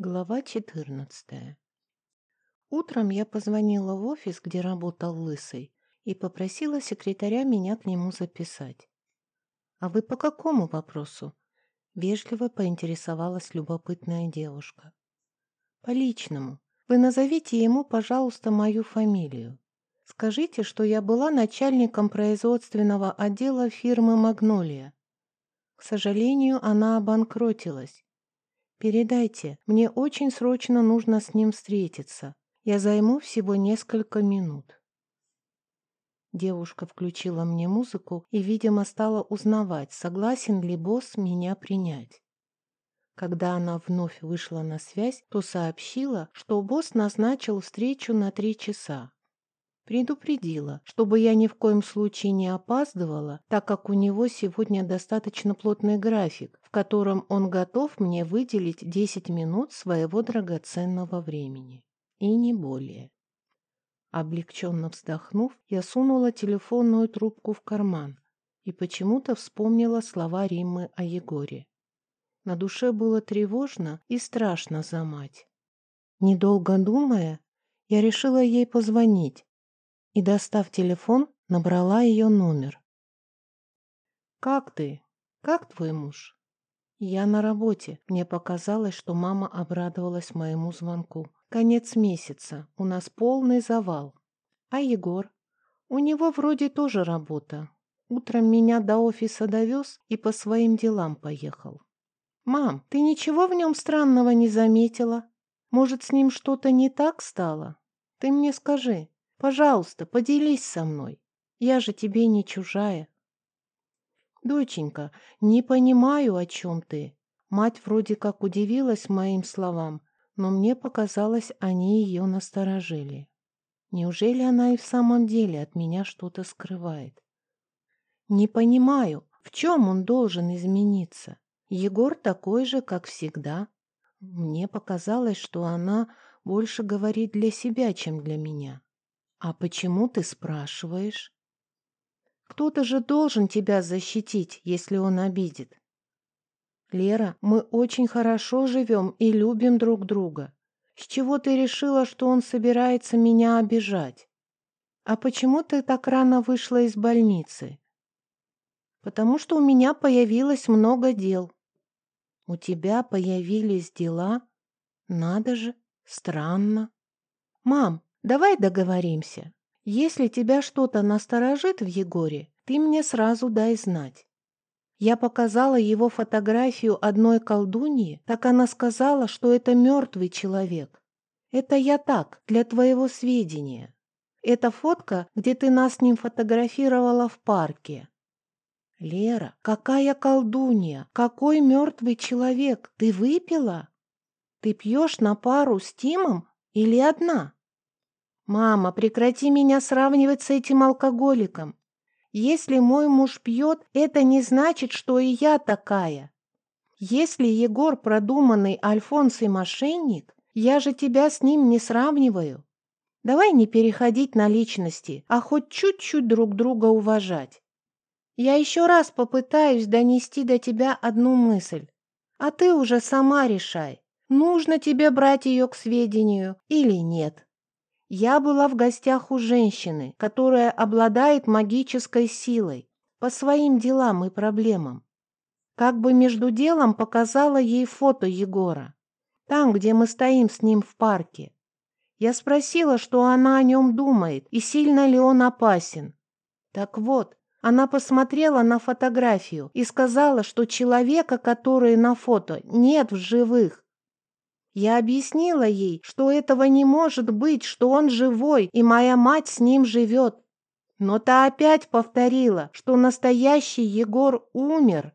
Глава 14. Утром я позвонила в офис, где работал Лысый, и попросила секретаря меня к нему записать. «А вы по какому вопросу?» — вежливо поинтересовалась любопытная девушка. «По личному. Вы назовите ему, пожалуйста, мою фамилию. Скажите, что я была начальником производственного отдела фирмы «Магнолия». К сожалению, она обанкротилась «Передайте, мне очень срочно нужно с ним встретиться. Я займу всего несколько минут». Девушка включила мне музыку и, видимо, стала узнавать, согласен ли босс меня принять. Когда она вновь вышла на связь, то сообщила, что босс назначил встречу на три часа. Предупредила, чтобы я ни в коем случае не опаздывала, так как у него сегодня достаточно плотный график, в котором он готов мне выделить 10 минут своего драгоценного времени. И не более. Облегченно вздохнув, я сунула телефонную трубку в карман и почему-то вспомнила слова Риммы о Егоре. На душе было тревожно и страшно за мать. Недолго думая, я решила ей позвонить, и, достав телефон, набрала ее номер. «Как ты? Как твой муж?» «Я на работе. Мне показалось, что мама обрадовалась моему звонку. Конец месяца. У нас полный завал. А Егор? У него вроде тоже работа. Утром меня до офиса довез и по своим делам поехал. «Мам, ты ничего в нем странного не заметила? Может, с ним что-то не так стало? Ты мне скажи, Пожалуйста, поделись со мной. Я же тебе не чужая. Доченька, не понимаю, о чем ты. Мать вроде как удивилась моим словам, но мне показалось, они ее насторожили. Неужели она и в самом деле от меня что-то скрывает? Не понимаю, в чем он должен измениться? Егор такой же, как всегда. Мне показалось, что она больше говорит для себя, чем для меня. «А почему ты спрашиваешь?» «Кто-то же должен тебя защитить, если он обидит». «Лера, мы очень хорошо живем и любим друг друга. С чего ты решила, что он собирается меня обижать? А почему ты так рано вышла из больницы?» «Потому что у меня появилось много дел». «У тебя появились дела? Надо же, странно». «Мам, Давай договоримся. Если тебя что-то насторожит в Егоре, ты мне сразу дай знать. Я показала его фотографию одной колдуньи, так она сказала, что это мертвый человек. Это я так, для твоего сведения. Это фотка, где ты нас с ним фотографировала в парке. Лера, какая колдунья? Какой мертвый человек? Ты выпила? Ты пьешь на пару с Тимом или одна? «Мама, прекрати меня сравнивать с этим алкоголиком. Если мой муж пьет, это не значит, что и я такая. Если Егор продуманный Альфонс и мошенник, я же тебя с ним не сравниваю. Давай не переходить на личности, а хоть чуть-чуть друг друга уважать. Я еще раз попытаюсь донести до тебя одну мысль, а ты уже сама решай, нужно тебе брать ее к сведению или нет». Я была в гостях у женщины, которая обладает магической силой по своим делам и проблемам. Как бы между делом показала ей фото Егора, там, где мы стоим с ним в парке. Я спросила, что она о нем думает и сильно ли он опасен. Так вот, она посмотрела на фотографию и сказала, что человека, который на фото, нет в живых. Я объяснила ей, что этого не может быть, что он живой, и моя мать с ним живет. Но та опять повторила, что настоящий Егор умер.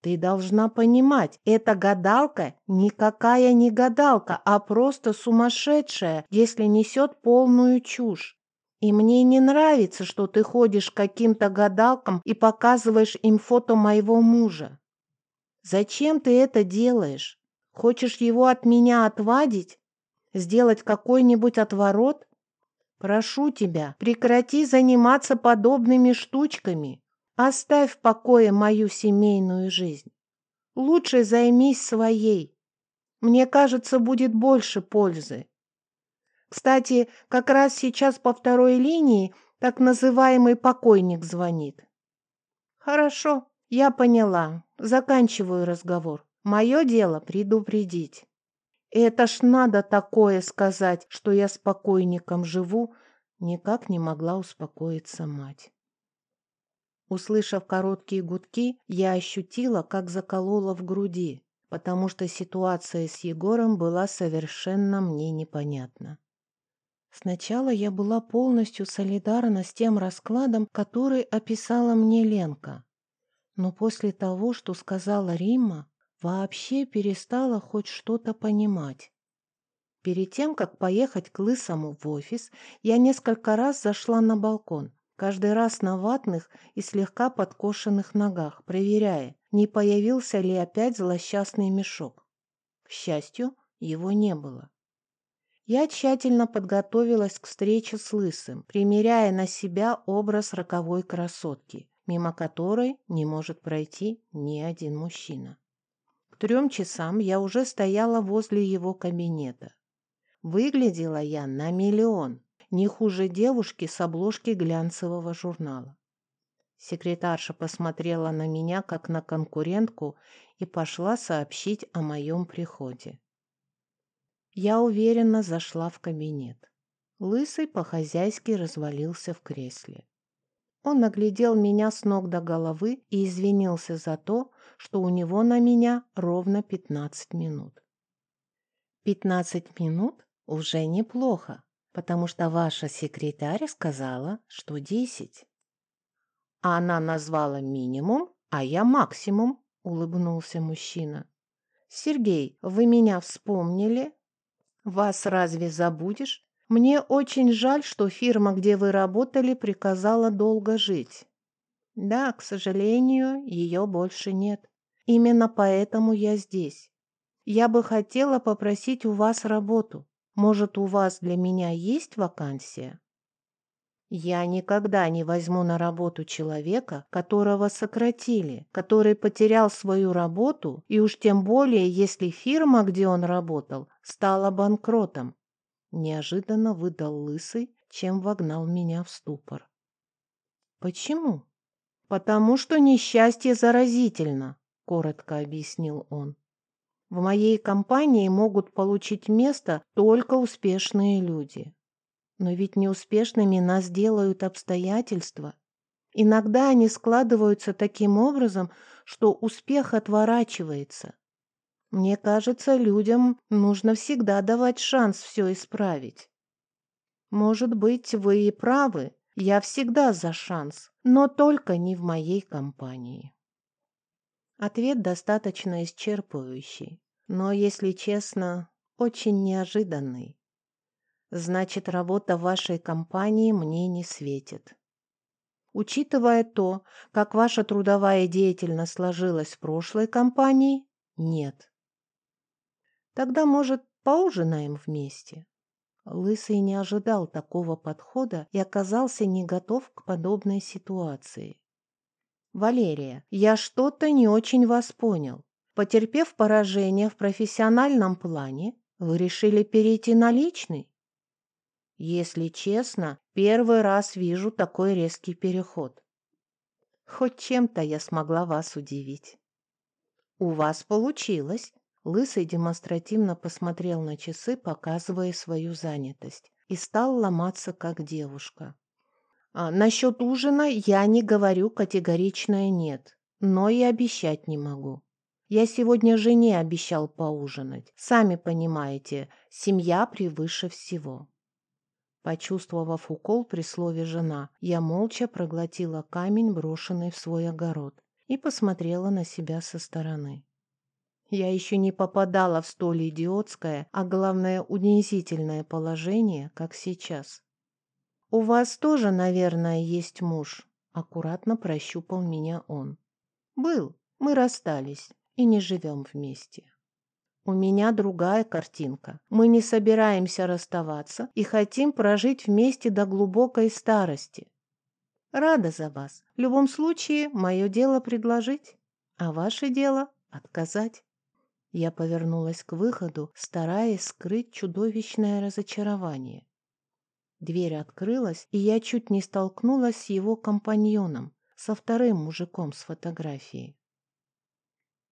Ты должна понимать, эта гадалка никакая не гадалка, а просто сумасшедшая, если несет полную чушь. И мне не нравится, что ты ходишь к каким-то гадалкам и показываешь им фото моего мужа. Зачем ты это делаешь? Хочешь его от меня отвадить? Сделать какой-нибудь отворот? Прошу тебя, прекрати заниматься подобными штучками. Оставь в покое мою семейную жизнь. Лучше займись своей. Мне кажется, будет больше пользы. Кстати, как раз сейчас по второй линии так называемый покойник звонит. Хорошо, я поняла. Заканчиваю разговор. Мое дело предупредить. Это ж надо такое сказать, что я с покойником живу, никак не могла успокоиться мать. Услышав короткие гудки, я ощутила, как заколола в груди, потому что ситуация с Егором была совершенно мне непонятна. Сначала я была полностью солидарна с тем раскладом, который описала мне Ленка. Но после того, что сказала Римма, вообще перестала хоть что-то понимать. Перед тем, как поехать к Лысому в офис, я несколько раз зашла на балкон, каждый раз на ватных и слегка подкошенных ногах, проверяя, не появился ли опять злосчастный мешок. К счастью, его не было. Я тщательно подготовилась к встрече с Лысым, примеряя на себя образ роковой красотки, мимо которой не может пройти ни один мужчина. К трем часам я уже стояла возле его кабинета. Выглядела я на миллион, не хуже девушки с обложки глянцевого журнала. Секретарша посмотрела на меня, как на конкурентку, и пошла сообщить о моем приходе. Я уверенно зашла в кабинет. Лысый по-хозяйски развалился в кресле. Он наглядел меня с ног до головы и извинился за то, что у него на меня ровно пятнадцать минут. Пятнадцать минут уже неплохо, потому что ваша секретарь сказала, что десять. Она назвала минимум, а я максимум, улыбнулся мужчина. Сергей, вы меня вспомнили? Вас разве забудешь? Мне очень жаль, что фирма, где вы работали, приказала долго жить. Да, к сожалению, ее больше нет. Именно поэтому я здесь. Я бы хотела попросить у вас работу. Может, у вас для меня есть вакансия? Я никогда не возьму на работу человека, которого сократили, который потерял свою работу, и уж тем более, если фирма, где он работал, стала банкротом. Неожиданно выдал лысый, чем вогнал меня в ступор. Почему? Потому что несчастье заразительно, коротко объяснил он. В моей компании могут получить место только успешные люди. Но ведь неуспешными нас делают обстоятельства. Иногда они складываются таким образом, что успех отворачивается. Мне кажется, людям нужно всегда давать шанс все исправить. Может быть, вы и правы, я всегда за шанс, но только не в моей компании. Ответ достаточно исчерпывающий, но, если честно, очень неожиданный. Значит, работа вашей компании мне не светит. Учитывая то, как ваша трудовая деятельность сложилась в прошлой компании, нет. Тогда, может, поужинаем вместе? Лысый не ожидал такого подхода и оказался не готов к подобной ситуации. «Валерия, я что-то не очень вас понял. Потерпев поражение в профессиональном плане, вы решили перейти на личный? Если честно, первый раз вижу такой резкий переход. Хоть чем-то я смогла вас удивить. У вас получилось. Лысый демонстративно посмотрел на часы, показывая свою занятость, и стал ломаться, как девушка. А, насчет ужина я не говорю категоричное «нет», но и обещать не могу. Я сегодня жене обещал поужинать. Сами понимаете, семья превыше всего. Почувствовав укол при слове «жена», я молча проглотила камень, брошенный в свой огород, и посмотрела на себя со стороны. Я еще не попадала в столь идиотское, а главное унизительное положение, как сейчас. «У вас тоже, наверное, есть муж?» Аккуратно прощупал меня он. «Был. Мы расстались и не живем вместе». У меня другая картинка. Мы не собираемся расставаться и хотим прожить вместе до глубокой старости. Рада за вас. В любом случае, мое дело предложить, а ваше дело отказать. Я повернулась к выходу, стараясь скрыть чудовищное разочарование. Дверь открылась, и я чуть не столкнулась с его компаньоном, со вторым мужиком с фотографией.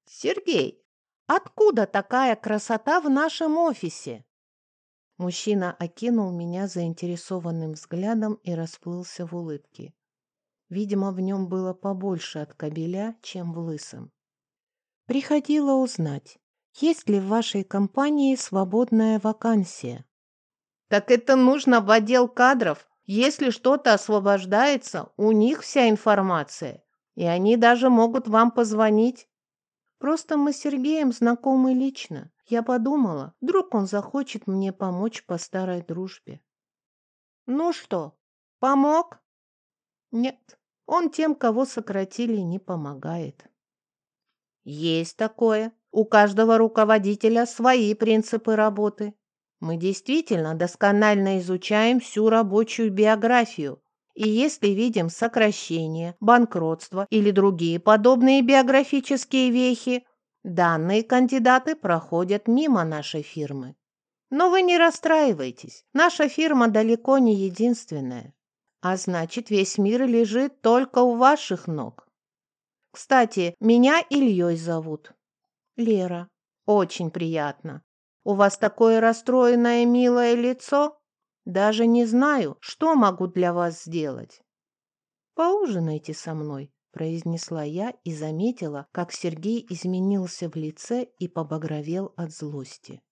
«Сергей, откуда такая красота в нашем офисе?» Мужчина окинул меня заинтересованным взглядом и расплылся в улыбке. Видимо, в нем было побольше от кабеля, чем в лысом. «Приходила узнать, есть ли в вашей компании свободная вакансия? Так это нужно в отдел кадров. Если что-то освобождается, у них вся информация. И они даже могут вам позвонить. Просто мы с Сергеем знакомы лично. Я подумала, вдруг он захочет мне помочь по старой дружбе. Ну что, помог? Нет, он тем, кого сократили, не помогает. Есть такое. У каждого руководителя свои принципы работы. Мы действительно досконально изучаем всю рабочую биографию. И если видим сокращение, банкротство или другие подобные биографические вехи, данные кандидаты проходят мимо нашей фирмы. Но вы не расстраивайтесь, наша фирма далеко не единственная. А значит, весь мир лежит только у ваших ног. Кстати, меня Ильей зовут. Лера. Очень приятно. У вас такое расстроенное милое лицо. Даже не знаю, что могу для вас сделать. Поужинайте со мной, произнесла я и заметила, как Сергей изменился в лице и побагровел от злости.